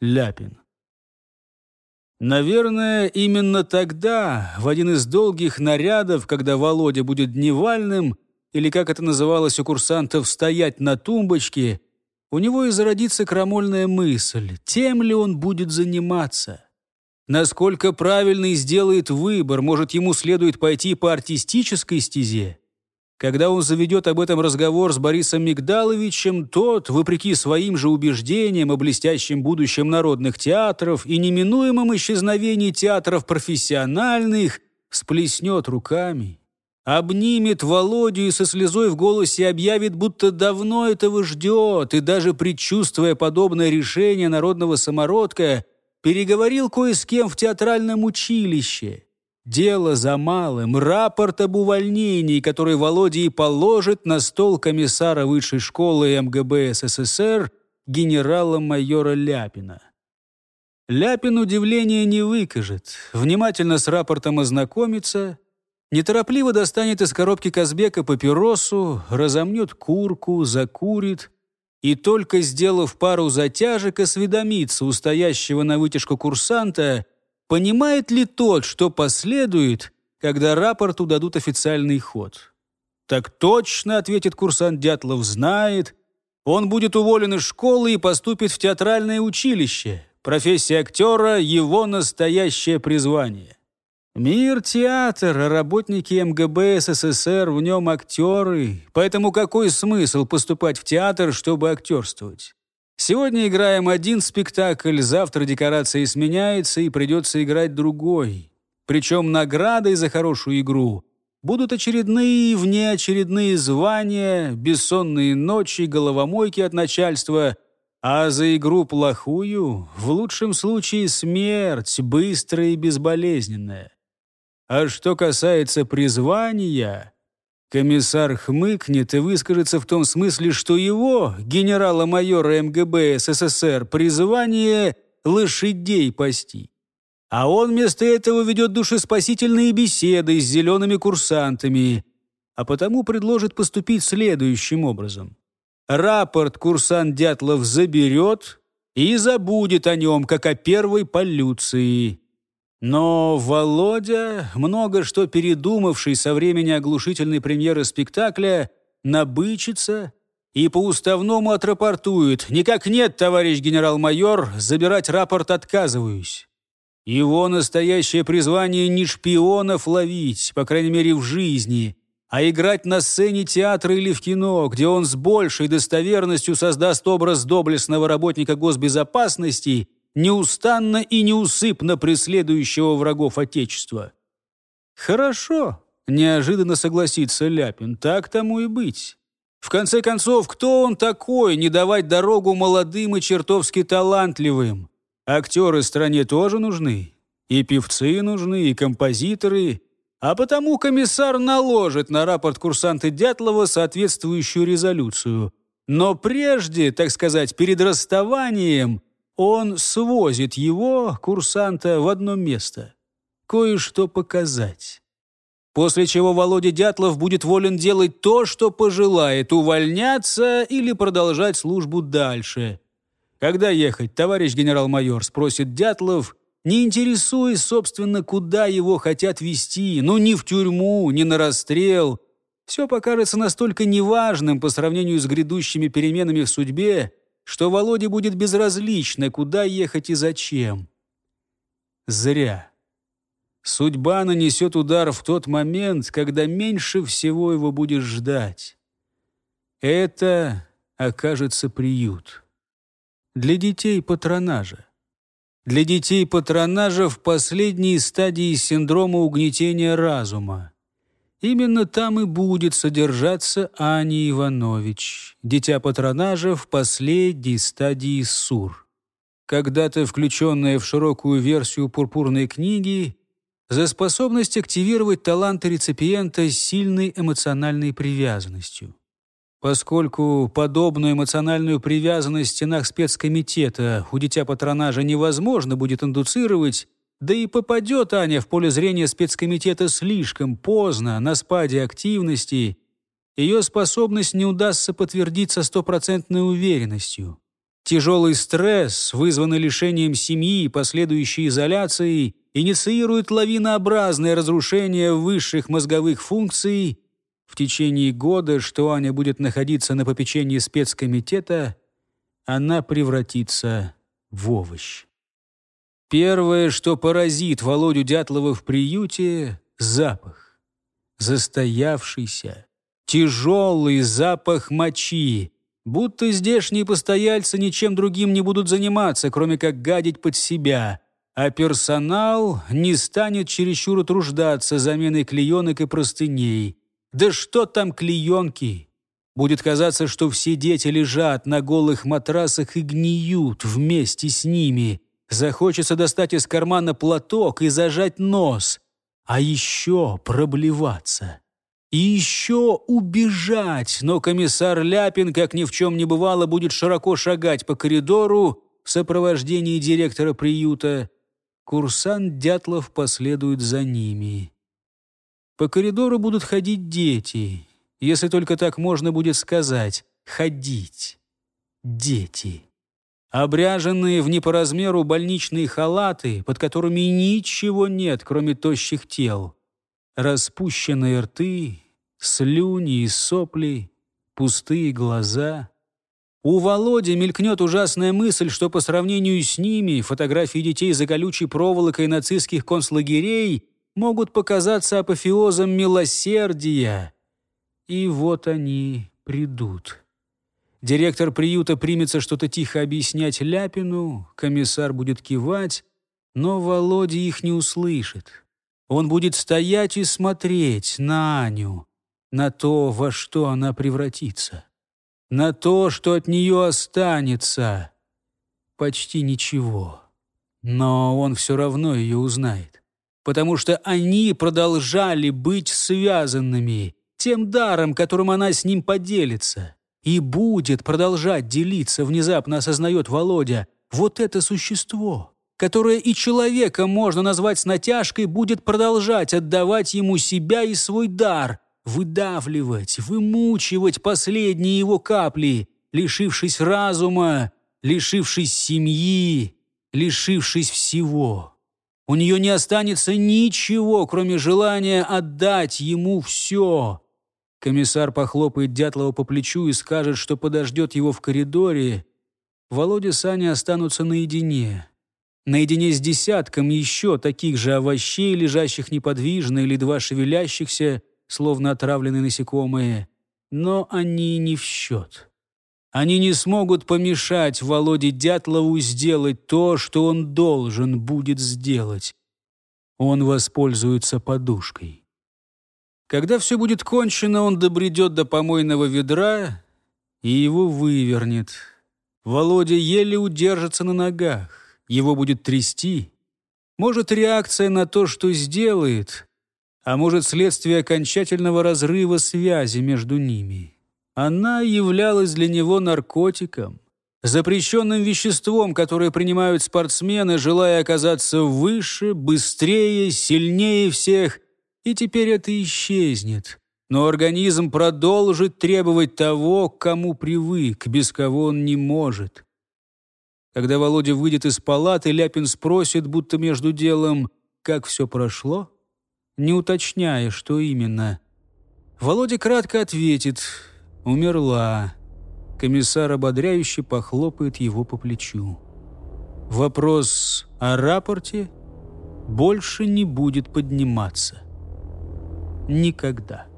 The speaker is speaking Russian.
Ляпин. Наверное, именно тогда, в один из долгих нарядов, когда Володя будет дневальным, или, как это называлось у курсантов, стоять на тумбочке, у него и зародится крамольная мысль, тем ли он будет заниматься. Насколько правильный сделает выбор, может, ему следует пойти по артистической стезе? Когда он заведет об этом разговор с Борисом Мигдаловичем, тот, вопреки своим же убеждениям о блестящем будущем народных театров и неминуемом исчезновении театров профессиональных, сплеснет руками, обнимет Володю и со слезой в голосе объявит, будто давно этого ждет, и даже предчувствуя подобное решение народного самородка, переговорил кое с кем в театральном училище – Дело за малым, рапорт об увольнении, который Володя и положит на стол комиссара высшей школы МГБ СССР генерала-майора Ляпина. Ляпин удивления не выкажет, внимательно с рапортом ознакомится, неторопливо достанет из коробки Казбека папиросу, разомнет курку, закурит и только сделав пару затяжек, осведомится у стоящего на вытяжку курсанта – Понимает ли тот, что последует, когда рапорту дадут официальный ход? «Так точно», — ответит курсант Дятлов, — «знает. Он будет уволен из школы и поступит в театральное училище. Профессия актера — его настоящее призвание». Мир театр, а работники МГБ СССР в нем актеры. Поэтому какой смысл поступать в театр, чтобы актерствовать? Сегодня играем один спектакль, завтра декорация сменяется и придется играть другой. Причем наградой за хорошую игру будут очередные и внеочередные звания, бессонные ночи, головомойки от начальства, а за игру плохую, в лучшем случае, смерть, быстрая и безболезненная. А что касается призвания, Комиссар хмыкнет и выскажется в том смысле, что его, генерала-майора МГБ СССР, призвание лошадей пасти. А он вместо этого ведет душеспасительные беседы с зелеными курсантами, а потому предложит поступить следующим образом. Рапорт курсант Дятлов заберет и забудет о нем, как о первой полюции. Но Володя, много что передумавший со времени оглушительной премьеры спектакля, набычится и по-уставному отрапортует. «Никак нет, товарищ генерал-майор, забирать рапорт отказываюсь». Его настоящее призвание не шпионов ловить, по крайней мере в жизни, а играть на сцене театра или в кино, где он с большей достоверностью создаст образ доблестного работника госбезопасности неустанно и неусыпно преследующего врагов Отечества. «Хорошо», — неожиданно согласится Ляпин, — «так тому и быть». В конце концов, кто он такой, не давать дорогу молодым и чертовски талантливым? Актеры стране тоже нужны. И певцы нужны, и композиторы. А потому комиссар наложит на рапорт курсанта Дятлова соответствующую резолюцию. Но прежде, так сказать, перед расставанием, он свозит его, курсанта, в одно место. Кое-что показать. После чего Володя Дятлов будет волен делать то, что пожелает, увольняться или продолжать службу дальше. «Когда ехать, товарищ генерал-майор?» – спросит Дятлов, не интересуясь, собственно, куда его хотят вести, ну, ни в тюрьму, ни на расстрел. Все покажется настолько неважным по сравнению с грядущими переменами в судьбе, что Володе будет безразлично, куда ехать и зачем. Зря. Судьба нанесет удар в тот момент, когда меньше всего его будешь ждать. Это окажется приют. Для детей патронажа. Для детей патронажа в последней стадии синдрома угнетения разума. Именно там и будет содержаться Ани Иванович, дитя патронажа в последней стадии СУР. Когда-то включенная в широкую версию пурпурной книги за способность активировать таланты реципиента с сильной эмоциональной привязанностью. Поскольку подобную эмоциональную привязанность в стенах спецкомитета у дитя патронажа невозможно будет индуцировать, да и попадет Аня в поле зрения спецкомитета слишком поздно, на спаде активности. Ее способность не удастся подтвердить со стопроцентной уверенностью. Тяжелый стресс, вызванный лишением семьи и последующей изоляцией, инициирует лавинообразное разрушение высших мозговых функций. В течение года, что Аня будет находиться на попечении спецкомитета, она превратится в овощ. Первое, что поразит Володю Дятлова в приюте — запах. Застоявшийся, тяжелый запах мочи, будто здешние постояльцы ничем другим не будут заниматься, кроме как гадить под себя, а персонал не станет чересчур утруждаться заменой клеенок и простыней. Да что там клеенки? Будет казаться, что все дети лежат на голых матрасах и гниют вместе с ними. Захочется достать из кармана платок и зажать нос. А еще проблеваться. И еще убежать. Но комиссар Ляпин, как ни в чем не бывало, будет широко шагать по коридору в сопровождении директора приюта. Курсант Дятлов последует за ними. По коридору будут ходить дети если только так можно будет сказать, ходить. Дети. Обряженные в не размеру больничные халаты, под которыми ничего нет, кроме тощих тел. Распущенные рты, слюни и сопли, пустые глаза. У Володи мелькнет ужасная мысль, что по сравнению с ними фотографии детей за колючей проволокой нацистских концлагерей могут показаться апофеозом милосердия, и вот они придут. Директор приюта примется что-то тихо объяснять Ляпину, комиссар будет кивать, но Володя их не услышит. Он будет стоять и смотреть на Аню, на то, во что она превратится, на то, что от нее останется. Почти ничего. Но он все равно ее узнает, потому что они продолжали быть связанными, тем даром, которым она с ним поделится. И будет продолжать делиться, внезапно осознает Володя. Вот это существо, которое и человека можно назвать с натяжкой, будет продолжать отдавать ему себя и свой дар, выдавливать, вымучивать последние его капли, лишившись разума, лишившись семьи, лишившись всего. У нее не останется ничего, кроме желания отдать ему все. Комиссар похлопает Дятлова по плечу и скажет, что подождет его в коридоре. Володя с Аней останутся наедине. Наедине с десятком еще таких же овощей, лежащих неподвижно или два шевелящихся, словно отравленные насекомые. Но они не в счет. Они не смогут помешать Володе Дятлову сделать то, что он должен будет сделать. Он воспользуется подушкой. Когда все будет кончено, он добредет до помойного ведра и его вывернет. Володя еле удержится на ногах, его будет трясти. Может, реакция на то, что сделает, а может, следствие окончательного разрыва связи между ними. Она являлась для него наркотиком, запрещенным веществом, которое принимают спортсмены, желая оказаться выше, быстрее, сильнее всех и теперь это исчезнет. Но организм продолжит требовать того, к кому привык, без кого он не может. Когда Володя выйдет из палаты, Ляпин спросит, будто между делом, как все прошло, не уточняя, что именно. Володя кратко ответит «Умерла». Комиссар ободряюще похлопает его по плечу. Вопрос о рапорте больше не будет подниматься никогда.